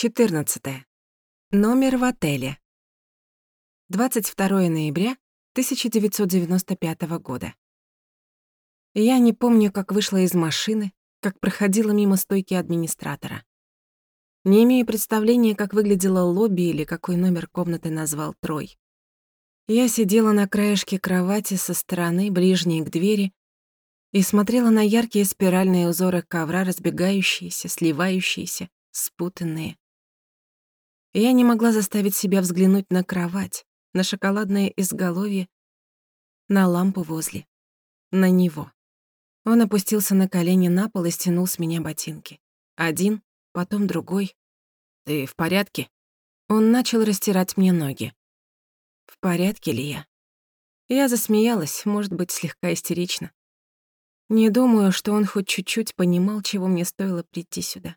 14. Номер в отеле. 22 ноября 1995 года. Я не помню, как вышла из машины, как проходила мимо стойки администратора. Не имею представления, как выглядело лобби или какой номер комнаты назвал Трой. Я сидела на краешке кровати со стороны, ближней к двери, и смотрела на яркие спиральные узоры ковра, разбегающиеся, сливающиеся, спутанные. Я не могла заставить себя взглянуть на кровать, на шоколадное изголовье, на лампу возле, на него. Он опустился на колени на пол и стянул с меня ботинки. Один, потом другой. «Ты в порядке?» Он начал растирать мне ноги. В порядке ли я? Я засмеялась, может быть, слегка истерично. Не думаю, что он хоть чуть-чуть понимал, чего мне стоило прийти сюда.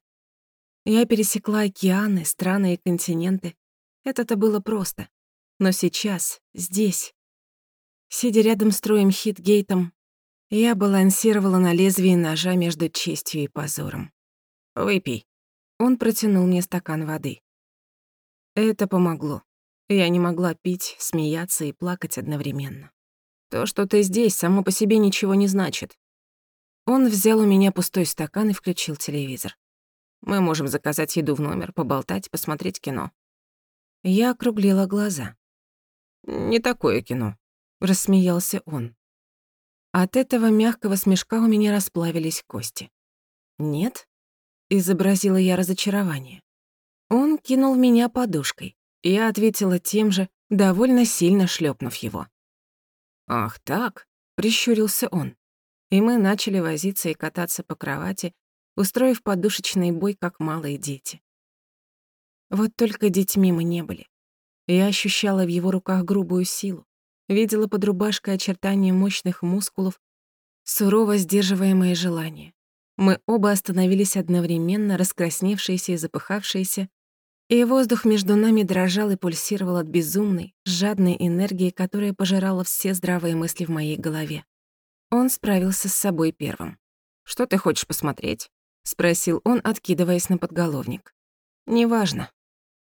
Я пересекла океаны, страны и континенты. Это-то было просто. Но сейчас, здесь, сидя рядом с Троем Хитгейтом, я балансировала на лезвии ножа между честью и позором. «Выпей». Он протянул мне стакан воды. Это помогло. Я не могла пить, смеяться и плакать одновременно. То, что ты здесь, само по себе ничего не значит. Он взял у меня пустой стакан и включил телевизор. Мы можем заказать еду в номер, поболтать, посмотреть кино. Я округлила глаза. «Не такое кино», — рассмеялся он. От этого мягкого смешка у меня расплавились кости. «Нет?» — изобразила я разочарование. Он кинул меня подушкой. Я ответила тем же, довольно сильно шлепнув его. «Ах так?» — прищурился он. И мы начали возиться и кататься по кровати, устроив подушечный бой, как малые дети. Вот только детьми мы не были. Я ощущала в его руках грубую силу, видела под рубашкой очертания мощных мускулов, сурово сдерживаемые желания. Мы оба остановились одновременно, раскрасневшиеся и запыхавшиеся, и воздух между нами дрожал и пульсировал от безумной, жадной энергии, которая пожирала все здравые мысли в моей голове. Он справился с собой первым. «Что ты хочешь посмотреть?» — спросил он, откидываясь на подголовник. «Неважно».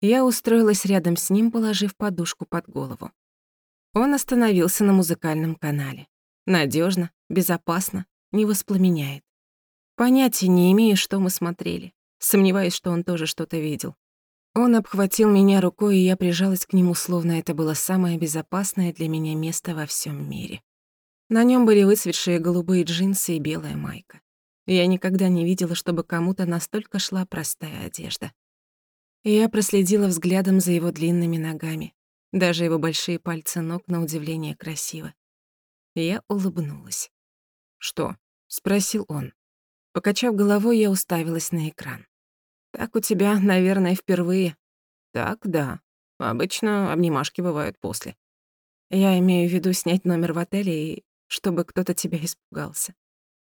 Я устроилась рядом с ним, положив подушку под голову. Он остановился на музыкальном канале. Надежно, безопасно, не воспламеняет. Понятия не имею, что мы смотрели. Сомневаюсь, что он тоже что-то видел. Он обхватил меня рукой, и я прижалась к нему, словно это было самое безопасное для меня место во всем мире. На нем были выцветшие голубые джинсы и белая майка. Я никогда не видела, чтобы кому-то настолько шла простая одежда. Я проследила взглядом за его длинными ногами. Даже его большие пальцы ног на удивление красиво. Я улыбнулась. «Что?» — спросил он. Покачав головой, я уставилась на экран. «Так у тебя, наверное, впервые». «Так, да. Обычно обнимашки бывают после». Я имею в виду снять номер в отеле и чтобы кто-то тебя испугался.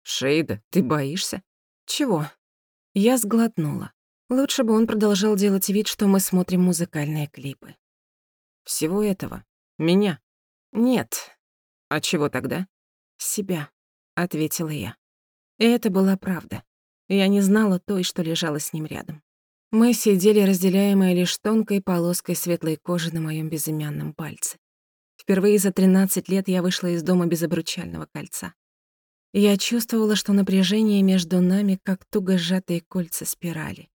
«Шейда, ты боишься?» «Чего?» Я сглотнула. Лучше бы он продолжал делать вид, что мы смотрим музыкальные клипы. «Всего этого? Меня?» «Нет». «А чего тогда?» «Себя», — ответила я. И это была правда. Я не знала той, что лежала с ним рядом. Мы сидели, разделяемые лишь тонкой полоской светлой кожи на моем безымянном пальце. Впервые за 13 лет я вышла из дома без обручального кольца. Я чувствовала, что напряжение между нами, как туго сжатые кольца спирали,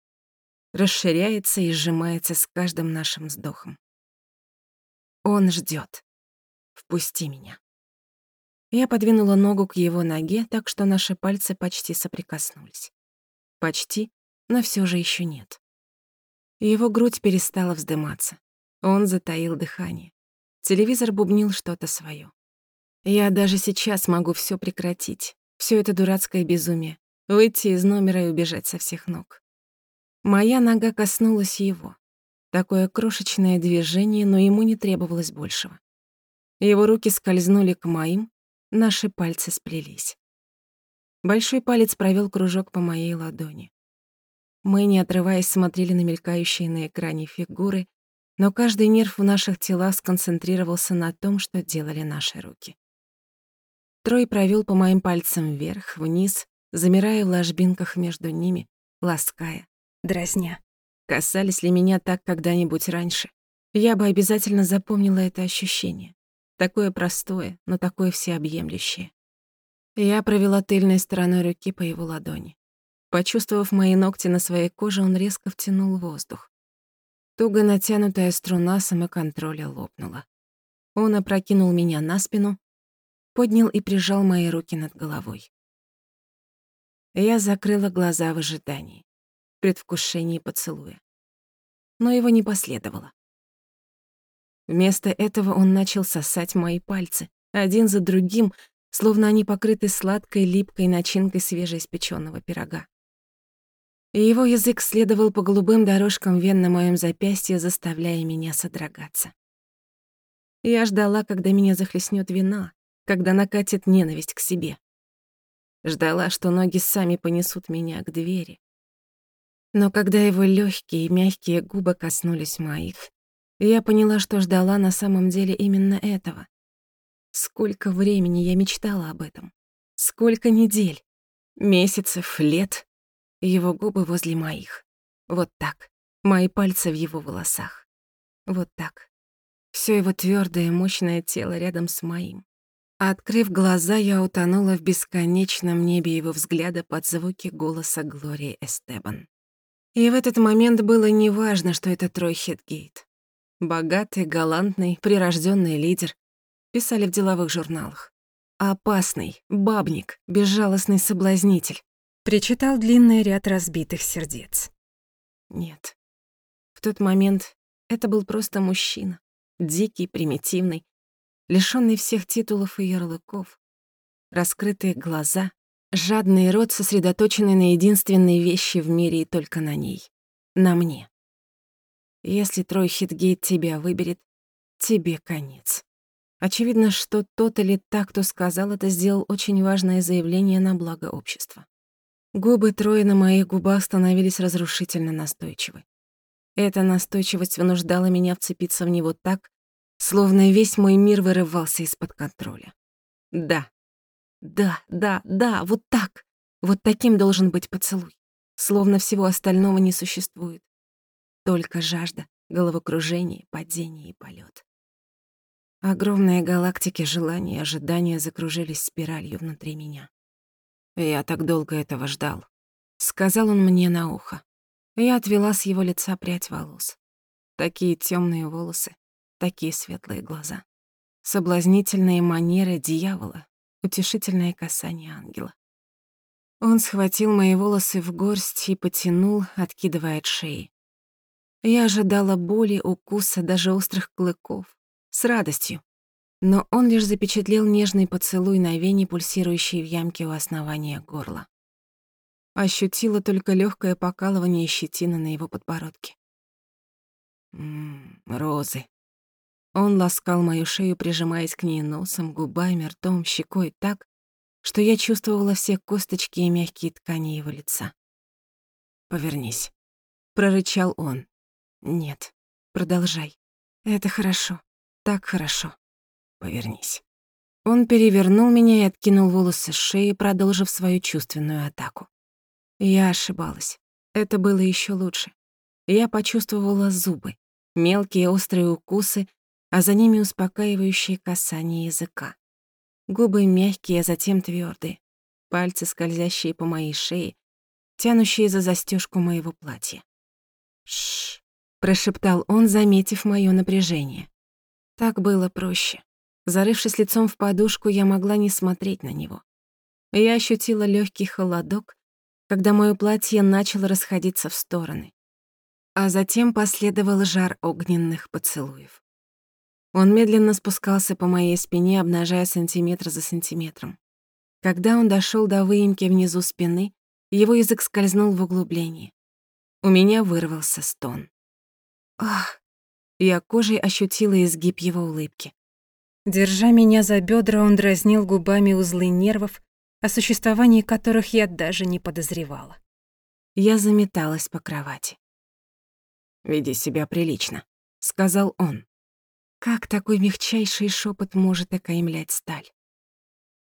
расширяется и сжимается с каждым нашим вздохом. Он ждет. Впусти меня. Я подвинула ногу к его ноге, так что наши пальцы почти соприкоснулись. Почти, но все же еще нет. Его грудь перестала вздыматься. Он затаил дыхание. Телевизор бубнил что-то свое. Я даже сейчас могу все прекратить, все это дурацкое безумие, выйти из номера и убежать со всех ног. Моя нога коснулась его. Такое крошечное движение, но ему не требовалось большего. Его руки скользнули к моим, наши пальцы сплелись. Большой палец провел кружок по моей ладони. Мы, не отрываясь, смотрели на мелькающие на экране фигуры, но каждый нерв в наших телах сконцентрировался на том, что делали наши руки. Трой провел по моим пальцам вверх, вниз, замирая в ложбинках между ними, лаская, дразня. Касались ли меня так когда-нибудь раньше, я бы обязательно запомнила это ощущение. Такое простое, но такое всеобъемлющее. Я провела тыльной стороной руки по его ладони. Почувствовав мои ногти на своей коже, он резко втянул воздух. Туго натянутая струна самоконтроля лопнула. Он опрокинул меня на спину, поднял и прижал мои руки над головой. Я закрыла глаза в ожидании, предвкушении поцелуя. Но его не последовало. Вместо этого он начал сосать мои пальцы, один за другим, словно они покрыты сладкой липкой начинкой свежеиспечённого пирога и его язык следовал по голубым дорожкам вен на моем запястье, заставляя меня содрогаться. Я ждала, когда меня захлестнет вина, когда накатит ненависть к себе. Ждала, что ноги сами понесут меня к двери. Но когда его легкие и мягкие губы коснулись моих, я поняла, что ждала на самом деле именно этого. Сколько времени я мечтала об этом. Сколько недель, месяцев, лет его губы возле моих. Вот так. Мои пальцы в его волосах. Вот так. Всё его твёрдое, мощное тело рядом с моим. Открыв глаза, я утонула в бесконечном небе его взгляда под звуки голоса Глории Эстебан. И в этот момент было неважно, что это Трой Хитгейт. Богатый, галантный, прирожденный лидер. Писали в деловых журналах. Опасный, бабник, безжалостный соблазнитель. Причитал длинный ряд разбитых сердец. Нет. В тот момент это был просто мужчина. Дикий, примитивный, лишённый всех титулов и ярлыков. Раскрытые глаза, жадный рот, сосредоточенный на единственной вещи в мире и только на ней. На мне. Если Трой Хитгейт тебя выберет, тебе конец. Очевидно, что тот или та, кто сказал это, сделал очень важное заявление на благо общества. Губы Трои на моих губах становились разрушительно настойчивы. Эта настойчивость вынуждала меня вцепиться в него так, словно весь мой мир вырывался из-под контроля. Да, да, да, да, вот так. Вот таким должен быть поцелуй. Словно всего остального не существует. Только жажда, головокружение, падение и полет. Огромные галактики желания и ожидания закружились спиралью внутри меня. Я так долго этого ждал. Сказал он мне на ухо. Я отвела с его лица прядь волос. Такие темные волосы, такие светлые глаза. Соблазнительные манеры дьявола, утешительное касание ангела. Он схватил мои волосы в горсть и потянул, откидывая от шеи. Я ожидала боли, укуса, даже острых клыков. С радостью, но он лишь запечатлел нежный поцелуй на вене, пульсирующей в ямке у основания горла. Ощутила только легкое покалывание щетины на его подбородке. Ммм, розы. Он ласкал мою шею, прижимаясь к ней носом, губами, ртом, щекой так, что я чувствовала все косточки и мягкие ткани его лица. «Повернись», — прорычал он. «Нет, продолжай. Это хорошо, так хорошо». Повернись. Он перевернул меня и откинул волосы с шеи, продолжив свою чувственную атаку. Я ошибалась. Это было еще лучше. Я почувствовала зубы, мелкие острые укусы, а за ними успокаивающие касание языка. Губы мягкие, а затем твердые, пальцы, скользящие по моей шее, тянущие за застежку моего платья. «Шш», — прошептал он, заметив моё напряжение. Так было проще. Зарывшись лицом в подушку, я могла не смотреть на него. Я ощутила легкий холодок, когда моё платье начало расходиться в стороны. А затем последовал жар огненных поцелуев. Он медленно спускался по моей спине, обнажая сантиметр за сантиметром. Когда он дошёл до выемки внизу спины, его язык скользнул в углубление. У меня вырвался стон. Ах! Я кожей ощутила изгиб его улыбки. Держа меня за бедра, он дразнил губами узлы нервов, о существовании которых я даже не подозревала. Я заметалась по кровати. «Веди себя прилично», — сказал он. Как такой мягчайший шепот может окаймлять сталь?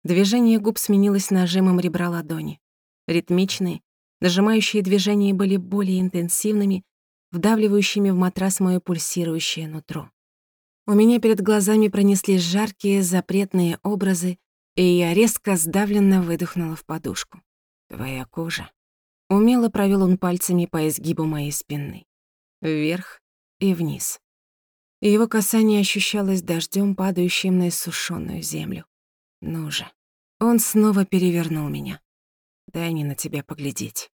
Движение губ сменилось нажимом ребра ладони. Ритмичные, нажимающие движения были более интенсивными, вдавливающими в матрас моё пульсирующее нутро. У меня перед глазами пронеслись жаркие запретные образы, и я резко сдавленно выдохнула в подушку. «Твоя кожа». Умело провел он пальцами по изгибу моей спины. Вверх и вниз. И его касание ощущалось дождем, падающим на иссушённую землю. Ну же. Он снова перевернул меня. Дай мне на тебя поглядеть.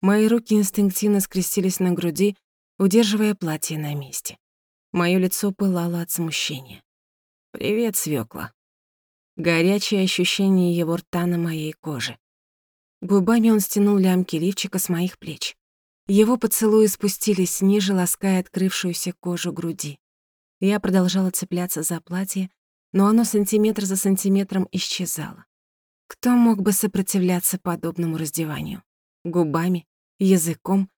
Мои руки инстинктивно скрестились на груди, удерживая платье на месте. Моё лицо пылало от смущения. «Привет, свёкла». Горячее ощущение его рта на моей коже. Губами он стянул лямки лифчика с моих плеч. Его поцелуи спустились ниже, лаская открывшуюся кожу груди. Я продолжала цепляться за платье, но оно сантиметр за сантиметром исчезало. Кто мог бы сопротивляться подобному раздеванию? Губами, языком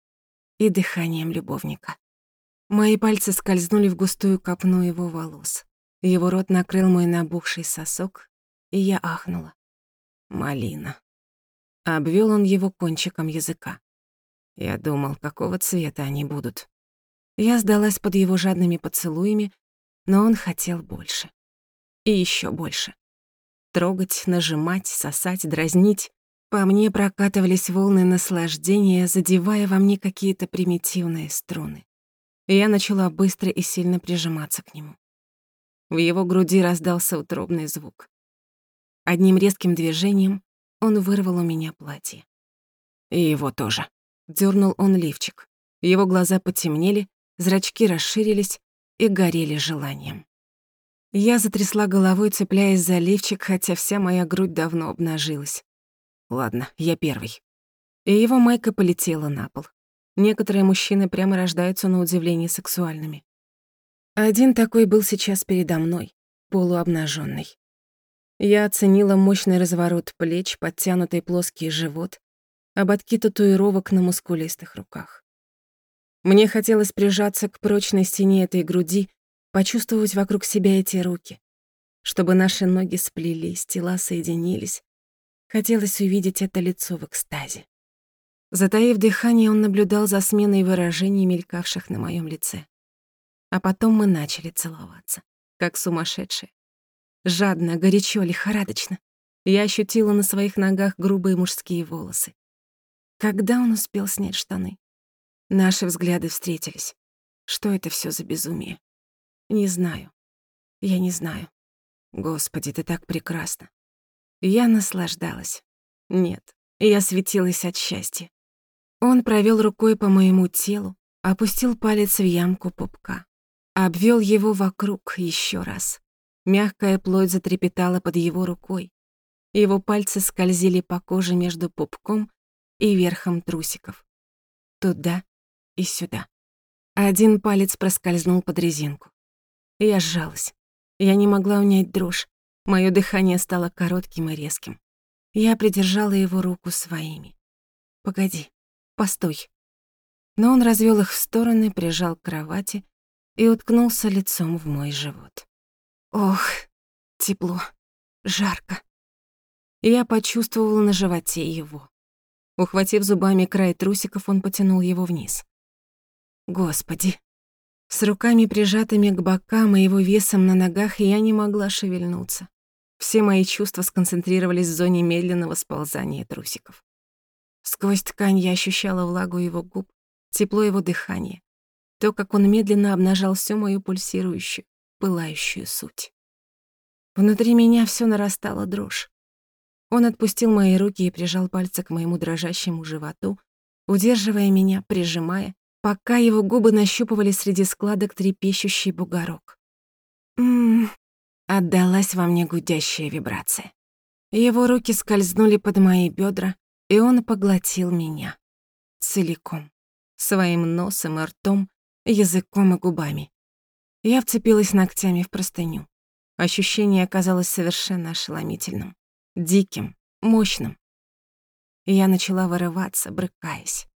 и дыханием любовника. Мои пальцы скользнули в густую копну его волос. Его рот накрыл мой набухший сосок, и я ахнула. Малина. Обвёл он его кончиком языка. Я думал, какого цвета они будут. Я сдалась под его жадными поцелуями, но он хотел больше. И ещё больше. Трогать, нажимать, сосать, дразнить. По мне прокатывались волны наслаждения, задевая во мне какие-то примитивные струны я начала быстро и сильно прижиматься к нему. В его груди раздался утробный звук. Одним резким движением он вырвал у меня платье. И его тоже. Дёрнул он лифчик. Его глаза потемнели, зрачки расширились и горели желанием. Я затрясла головой, цепляясь за лифчик, хотя вся моя грудь давно обнажилась. Ладно, я первый. И его майка полетела на пол. Некоторые мужчины прямо рождаются на удивление сексуальными. Один такой был сейчас передо мной, полуобнаженный. Я оценила мощный разворот плеч, подтянутый плоский живот, ободки татуировок на мускулистых руках. Мне хотелось прижаться к прочной стене этой груди, почувствовать вокруг себя эти руки, чтобы наши ноги сплелись, тела соединились. Хотелось увидеть это лицо в экстазе. Затаив дыхание, он наблюдал за сменой выражений, мелькавших на моем лице. А потом мы начали целоваться, как сумасшедшие. Жадно, горячо, лихорадочно. Я ощутила на своих ногах грубые мужские волосы. Когда он успел снять штаны? Наши взгляды встретились. Что это все за безумие? Не знаю. Я не знаю. Господи, ты так прекрасна. Я наслаждалась. Нет, я светилась от счастья. Он провел рукой по моему телу, опустил палец в ямку пупка. Обвел его вокруг еще раз. Мягкая плоть затрепетала под его рукой. Его пальцы скользили по коже между пупком и верхом трусиков. Туда и сюда. Один палец проскользнул под резинку. Я сжалась. Я не могла унять дрожь. Моё дыхание стало коротким и резким. Я придержала его руку своими. «Погоди, Постой. Но он развел их в стороны, прижал к кровати и уткнулся лицом в мой живот. Ох, тепло, жарко. Я почувствовала на животе его. Ухватив зубами край трусиков, он потянул его вниз. Господи. С руками прижатыми к бокам и его весом на ногах я не могла шевельнуться. Все мои чувства сконцентрировались в зоне медленного сползания трусиков. Сквозь ткань я ощущала влагу его губ, тепло его дыхания, то, как он медленно обнажал всю мою пульсирующую, пылающую суть. Внутри меня все нарастала дрожь. Он отпустил мои руки и прижал пальцы к моему дрожащему животу, удерживая меня, прижимая, пока его губы нащупывали среди складок трепещущий бугорок. Ммм, отдалась во мне гудящая вибрация. Его руки скользнули под мои бедра, и он поглотил меня. Целиком. Своим носом и ртом, языком и губами. Я вцепилась ногтями в простыню. Ощущение оказалось совершенно ошеломительным. Диким, мощным. Я начала вырываться, брыкаясь.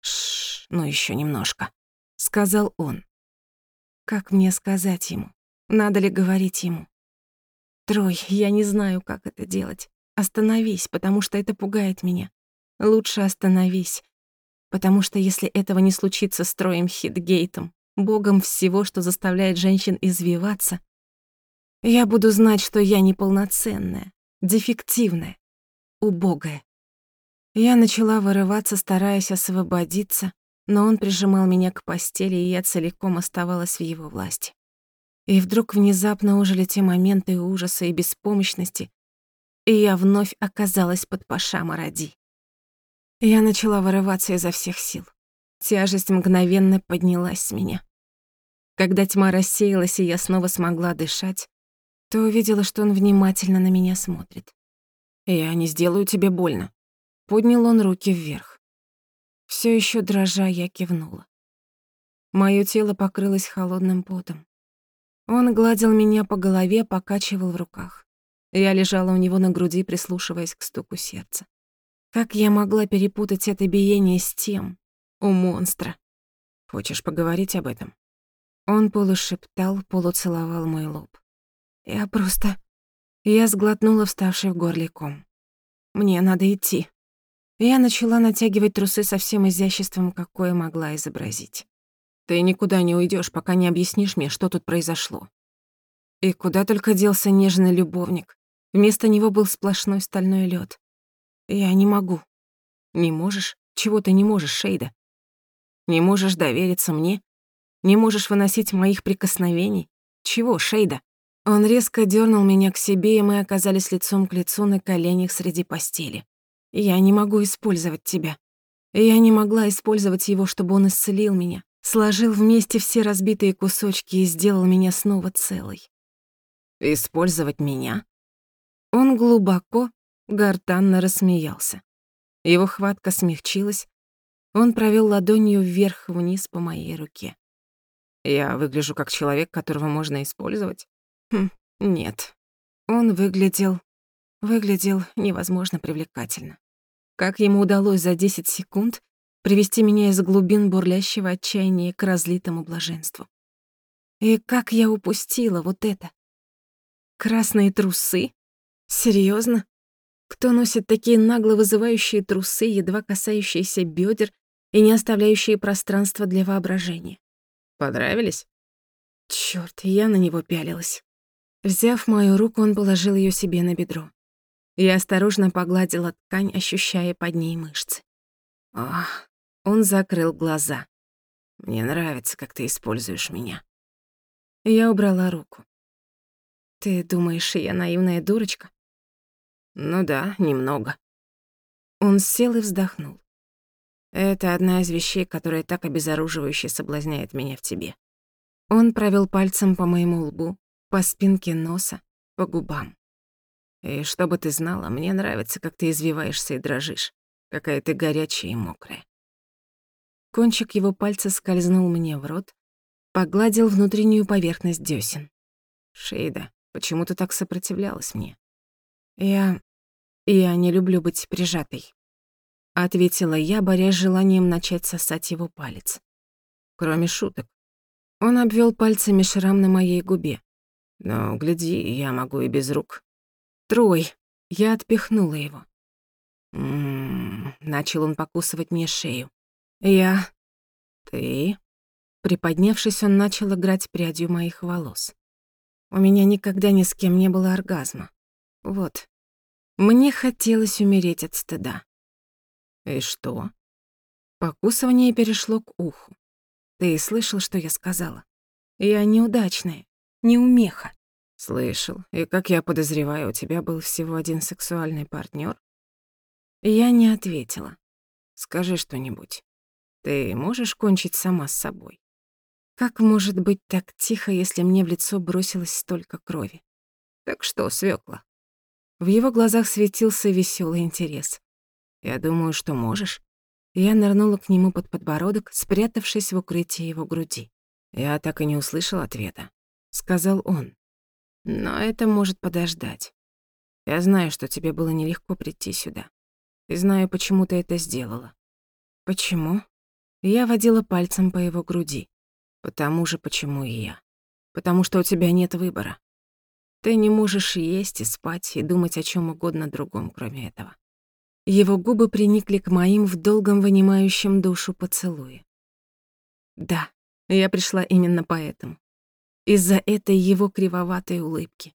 «Шш, ну еще немножко», — сказал он. Как мне сказать ему? Надо ли говорить ему? Трой, я не знаю, как это делать. Остановись, потому что это пугает меня. Лучше остановись. Потому что если этого не случится с Троем Хитгейтом, богом всего, что заставляет женщин извиваться, я буду знать, что я неполноценная, дефективная, убогая. Я начала вырываться, стараясь освободиться, но он прижимал меня к постели, и я целиком оставалась в его власти. И вдруг внезапно ужили те моменты ужаса и беспомощности, и я вновь оказалась под Паша Маради. Я начала вырываться изо всех сил. Тяжесть мгновенно поднялась с меня. Когда тьма рассеялась, и я снова смогла дышать, то увидела, что он внимательно на меня смотрит. «Я не сделаю тебе больно». Поднял он руки вверх. Все еще дрожа, я кивнула. Моё тело покрылось холодным потом. Он гладил меня по голове, покачивал в руках. Я лежала у него на груди, прислушиваясь к стуку сердца. Как я могла перепутать это биение с тем, у монстра? Хочешь поговорить об этом? Он полушептал, полуцеловал мой лоб. Я просто... Я сглотнула вставший в горле ком. Мне надо идти. Я начала натягивать трусы со всем изяществом, какое могла изобразить. Ты никуда не уйдешь, пока не объяснишь мне, что тут произошло. И куда только делся нежный любовник. Вместо него был сплошной стальной лед. Я не могу. Не можешь? Чего ты не можешь, Шейда? Не можешь довериться мне? Не можешь выносить моих прикосновений? Чего, Шейда? Он резко дернул меня к себе, и мы оказались лицом к лицу на коленях среди постели. Я не могу использовать тебя. Я не могла использовать его, чтобы он исцелил меня, сложил вместе все разбитые кусочки и сделал меня снова целой. Использовать меня? Он глубоко, гортанно рассмеялся. Его хватка смягчилась. Он провел ладонью вверх-вниз по моей руке. Я выгляжу как человек, которого можно использовать? Хм, нет. Он выглядел... выглядел невозможно привлекательно. Как ему удалось за 10 секунд привести меня из глубин бурлящего отчаяния к разлитому блаженству. И как я упустила вот это? Красные трусы? Серьезно? Кто носит такие нагло вызывающие трусы, едва касающиеся бедер и не оставляющие пространства для воображения? Понравились? Чёрт, я на него пялилась. Взяв мою руку, он положил ее себе на бедро. Я осторожно погладила ткань, ощущая под ней мышцы. Ах, он закрыл глаза. Мне нравится, как ты используешь меня. Я убрала руку. Ты думаешь, я наивная дурочка? Ну да, немного. Он сел и вздохнул. Это одна из вещей, которая так обезоруживающе соблазняет меня в тебе. Он провел пальцем по моему лбу, по спинке носа, по губам. И чтобы ты знала, мне нравится, как ты извиваешься и дрожишь, какая ты горячая и мокрая. Кончик его пальца скользнул мне в рот, погладил внутреннюю поверхность дёсен. «Шейда, почему ты так сопротивлялась мне?» «Я... я не люблю быть прижатой», — ответила я, борясь желанием начать сосать его палец. Кроме шуток. Он обвёл пальцами шрам на моей губе. Но, гляди, я могу и без рук. Трой. Я отпихнула его. М-м, начал он покусывать мне шею. Я... Ты... Приподнявшись, он начал играть прядью моих волос. У меня никогда ни с кем не было оргазма. Вот. Мне хотелось умереть от стыда. И что? Покусывание перешло к уху. Ты слышал, что я сказала? Я неудачная. Неумеха. Слышал. И, как я подозреваю, у тебя был всего один сексуальный партнер. Я не ответила. Скажи что-нибудь. Ты можешь кончить сама с собой? Как может быть так тихо, если мне в лицо бросилось столько крови? Так что, свекла? В его глазах светился веселый интерес. Я думаю, что можешь. Я нырнула к нему под подбородок, спрятавшись в укрытии его груди. Я так и не услышал ответа. — сказал он. «Но это может подождать. Я знаю, что тебе было нелегко прийти сюда. И знаю, почему ты это сделала». «Почему?» Я водила пальцем по его груди. «Потому же, почему и я. Потому что у тебя нет выбора. Ты не можешь есть и спать, и думать о чем угодно другом, кроме этого. Его губы приникли к моим в долгом вынимающем душу поцелуе. Да, я пришла именно поэтому. Из-за этой его кривоватой улыбки.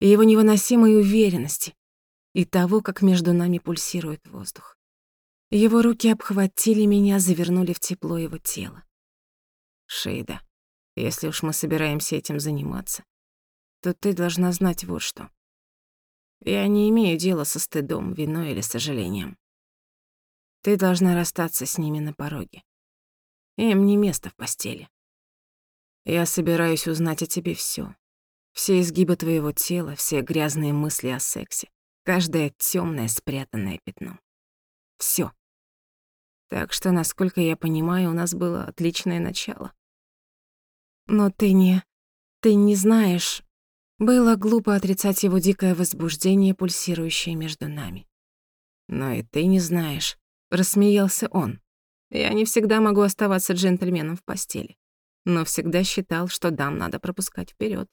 Его невыносимой уверенности и того, как между нами пульсирует воздух. Его руки обхватили меня, завернули в тепло его тела. Шейда, если уж мы собираемся этим заниматься, то ты должна знать вот что. Я не имею дела со стыдом, виной или сожалением. Ты должна расстаться с ними на пороге. Им не место в постели. Я собираюсь узнать о тебе всё. Все изгибы твоего тела, все грязные мысли о сексе, каждое тёмное спрятанное пятно. Всё. Так что, насколько я понимаю, у нас было отличное начало. Но ты не... ты не знаешь... Было глупо отрицать его дикое возбуждение, пульсирующее между нами. Но и ты не знаешь, рассмеялся он. Я не всегда могу оставаться джентльменом в постели, но всегда считал, что дам надо пропускать вперед.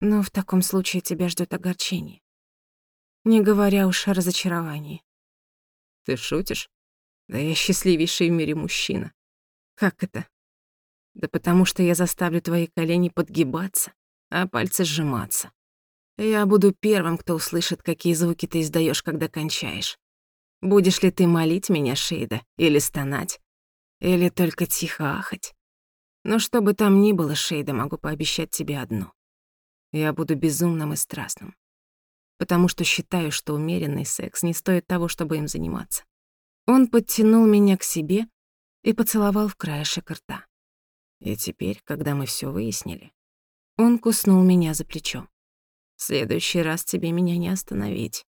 Но в таком случае тебя ждет огорчение. Не говоря уж о разочаровании. Ты шутишь? Да я счастливейший в мире мужчина. Как это? Да потому что я заставлю твои колени подгибаться, а пальцы сжиматься. Я буду первым, кто услышит, какие звуки ты издаешь, когда кончаешь. Будешь ли ты молить меня, Шейда, или стонать, или только тихо ахать? Но что бы там ни было, Шейда, могу пообещать тебе одно. Я буду безумным и страстным. Потому что считаю, что умеренный секс не стоит того, чтобы им заниматься. Он подтянул меня к себе и поцеловал в краешек рта. И теперь, когда мы всё выяснили, он куснул меня за плечо. «В следующий раз тебе меня не остановить.